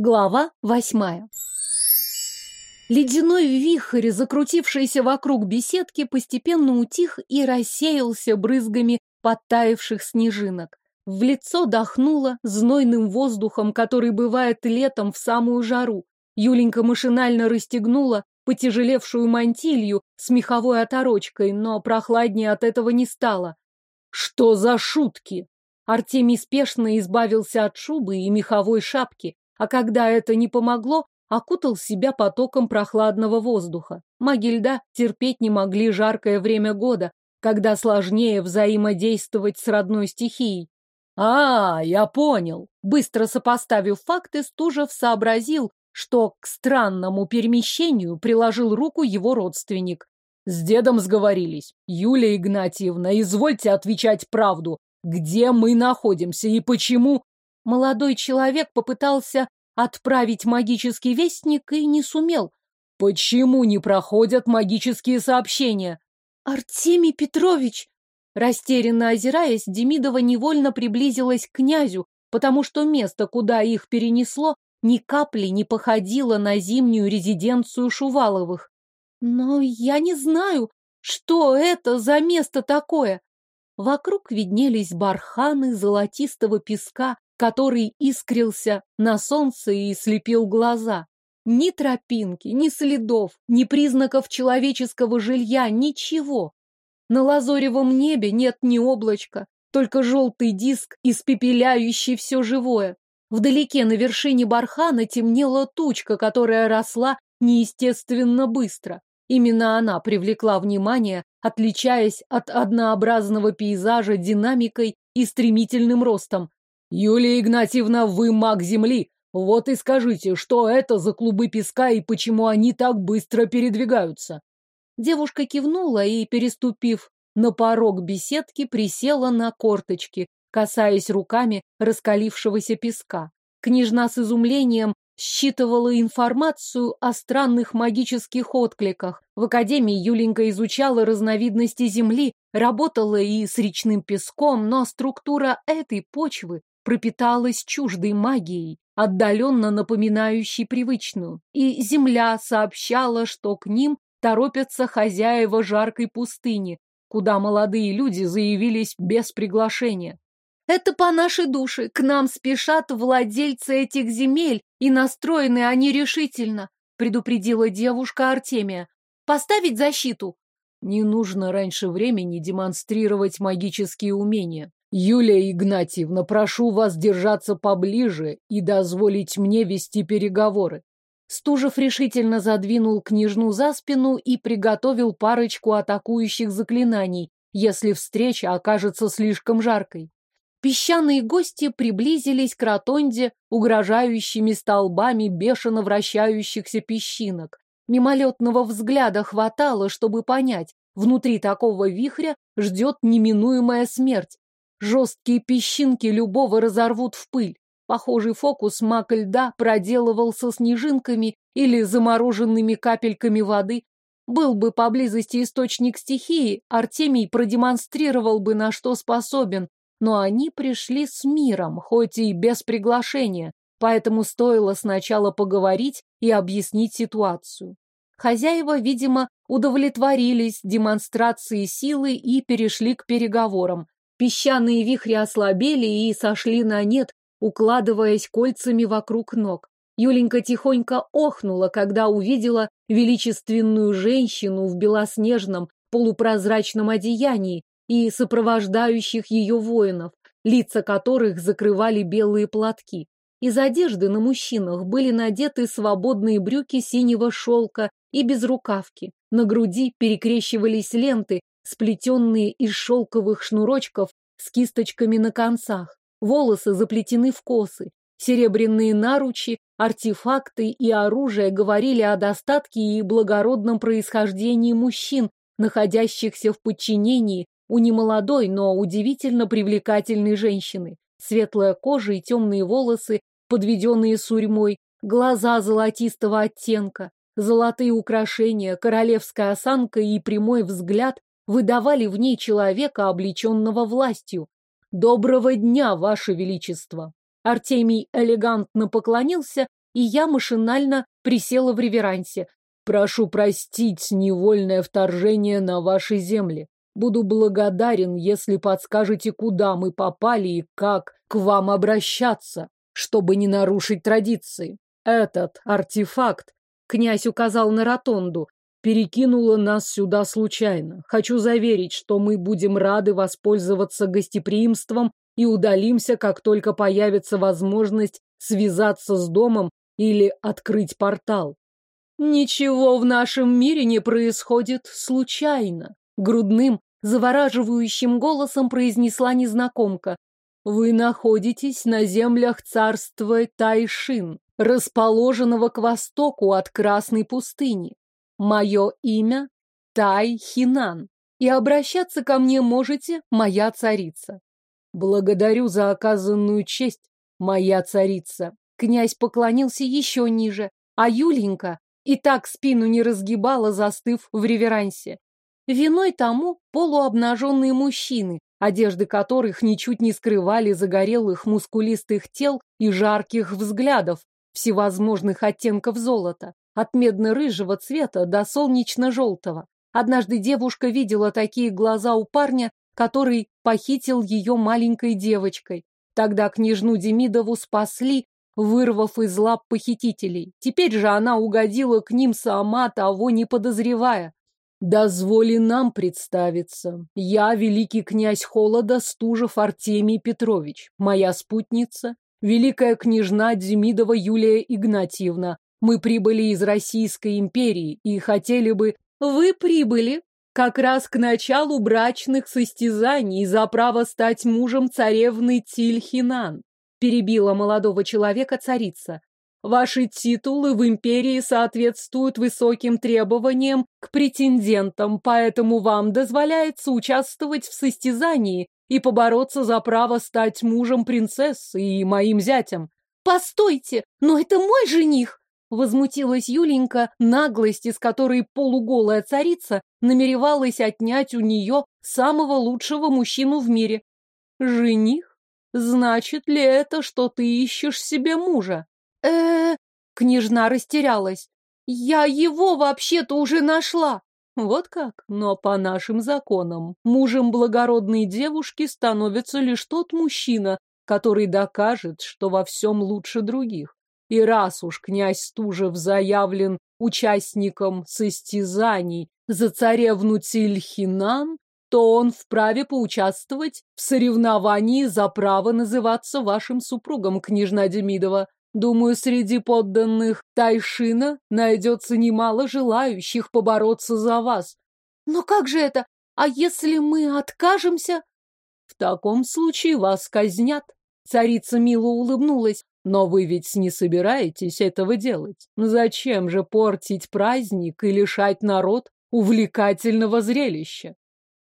Глава восьмая. Ледяной вихрь, закрутившийся вокруг беседки, постепенно утих и рассеялся брызгами подтаявших снежинок. В лицо дохнуло знойным воздухом, который бывает летом в самую жару. Юленька машинально расстегнула потяжелевшую мантилью с меховой оторочкой, но прохладнее от этого не стало. «Что за шутки?» Артемий спешно избавился от шубы и меховой шапки, а когда это не помогло, окутал себя потоком прохладного воздуха. Маги льда терпеть не могли жаркое время года, когда сложнее взаимодействовать с родной стихией. «А, я понял!» Быстро сопоставив факты, Стужев сообразил, что к странному перемещению приложил руку его родственник. «С дедом сговорились. Юлия Игнатьевна, извольте отвечать правду. Где мы находимся и почему Молодой человек попытался отправить магический вестник и не сумел. Почему не проходят магические сообщения? Артемий Петрович! Растерянно озираясь, Демидова невольно приблизилась к князю, потому что место, куда их перенесло, ни капли не походило на зимнюю резиденцию Шуваловых. Но я не знаю, что это за место такое. Вокруг виднелись барханы золотистого песка, который искрился на солнце и слепил глаза. Ни тропинки, ни следов, ни признаков человеческого жилья, ничего. На лазоревом небе нет ни облачка, только желтый диск, испепеляющий все живое. Вдалеке на вершине бархана темнела тучка, которая росла неестественно быстро. Именно она привлекла внимание, отличаясь от однообразного пейзажа динамикой и стремительным ростом. Юлия Игнатьевна, вы маг земли. Вот и скажите, что это за клубы песка и почему они так быстро передвигаются? Девушка кивнула и, переступив на порог беседки, присела на корточки, касаясь руками раскалившегося песка. Княжна с изумлением считывала информацию о странных магических откликах. В академии Юленька изучала разновидности земли, работала и с речным песком, но структура этой почвы пропиталась чуждой магией, отдаленно напоминающей привычную, и земля сообщала, что к ним торопятся хозяева жаркой пустыни, куда молодые люди заявились без приглашения. Это по нашей душе, к нам спешат владельцы этих земель, и настроены они решительно, предупредила девушка Артемия. Поставить защиту? Не нужно раньше времени демонстрировать магические умения. Юлия Игнатьевна, прошу вас держаться поближе и дозволить мне вести переговоры. Стужев решительно задвинул княжну за спину и приготовил парочку атакующих заклинаний, если встреча окажется слишком жаркой. Песчаные гости приблизились к ротонде угрожающими столбами бешено вращающихся песчинок. Мимолетного взгляда хватало, чтобы понять, внутри такого вихря ждет неминуемая смерть. Жесткие песчинки любого разорвут в пыль. Похожий фокус маг льда проделывал со снежинками или замороженными капельками воды. Был бы поблизости источник стихии, Артемий продемонстрировал бы, на что способен, но они пришли с миром, хоть и без приглашения, поэтому стоило сначала поговорить и объяснить ситуацию. Хозяева, видимо, удовлетворились демонстрацией силы и перешли к переговорам. Песчаные вихри ослабели и сошли на нет, укладываясь кольцами вокруг ног. Юленька тихонько охнула, когда увидела величественную женщину в белоснежном полупрозрачном одеянии и сопровождающих ее воинов, лица которых закрывали белые платки. Из одежды на мужчинах были надеты свободные брюки синего шелка и безрукавки. На груди перекрещивались ленты, сплетенные из шелковых шнурочков с кисточками на концах. Волосы заплетены в косы. Серебряные наручи, артефакты и оружие говорили о достатке и благородном происхождении мужчин, находящихся в подчинении у немолодой, но удивительно привлекательной женщины. Светлая кожа и темные волосы, подведенные сурьмой, глаза золотистого оттенка, золотые украшения, королевская осанка и прямой взгляд выдавали в ней человека, облеченного властью. «Доброго дня, Ваше Величество!» Артемий элегантно поклонился и я машинально присела в реверансе. Прошу простить невольное вторжение на ваши земли. Буду благодарен, если подскажете, куда мы попали и как к вам обращаться, чтобы не нарушить традиции. Этот артефакт, князь указал на ротонду, перекинула нас сюда случайно. Хочу заверить, что мы будем рады воспользоваться гостеприимством и удалимся, как только появится возможность связаться с домом или открыть портал. Ничего в нашем мире не происходит случайно. Грудным, завораживающим голосом произнесла незнакомка. Вы находитесь на землях царства Тайшин, расположенного к востоку от Красной пустыни. Мое имя Тайхинан, и обращаться ко мне можете, моя царица. Благодарю за оказанную честь, моя царица. Князь поклонился еще ниже, а Юленька и так спину не разгибала, застыв в реверансе. Виной тому полуобнаженные мужчины, одежды которых ничуть не скрывали загорелых мускулистых тел и жарких взглядов всевозможных оттенков золота, от медно-рыжего цвета до солнечно-желтого. Однажды девушка видела такие глаза у парня, который похитил ее маленькой девочкой. Тогда княжну Демидову спасли вырвав из лап похитителей. Теперь же она угодила к ним сама, того не подозревая. «Дозволи нам представиться. Я великий князь Холода Стужев Артемий Петрович, моя спутница, великая княжна Демидова Юлия Игнатьевна. Мы прибыли из Российской империи и хотели бы...» «Вы прибыли как раз к началу брачных состязаний за право стать мужем царевны Тильхинан перебила молодого человека царица. Ваши титулы в империи соответствуют высоким требованиям к претендентам, поэтому вам дозволяется участвовать в состязании и побороться за право стать мужем принцессы и моим зятем. Постойте, но это мой жених! Возмутилась Юленька, наглость, из которой полуголая царица намеревалась отнять у нее самого лучшего мужчину в мире. Жених? Значит ли это, что ты ищешь себе мужа? -э Княжна растерялась. Я его вообще-то уже нашла. Вот как? Но по нашим законам мужем благородной девушки становится лишь тот мужчина, который докажет, что во всем лучше других. И раз уж князь Стужев заявлен участником состязаний за царевну Тильхинан, то он вправе поучаствовать в соревновании за право называться вашим супругом, княжна Демидова. Думаю, среди подданных Тайшина найдется немало желающих побороться за вас. Но как же это? А если мы откажемся? В таком случае вас казнят. Царица мило улыбнулась. Но вы ведь не собираетесь этого делать. Зачем же портить праздник и лишать народ увлекательного зрелища?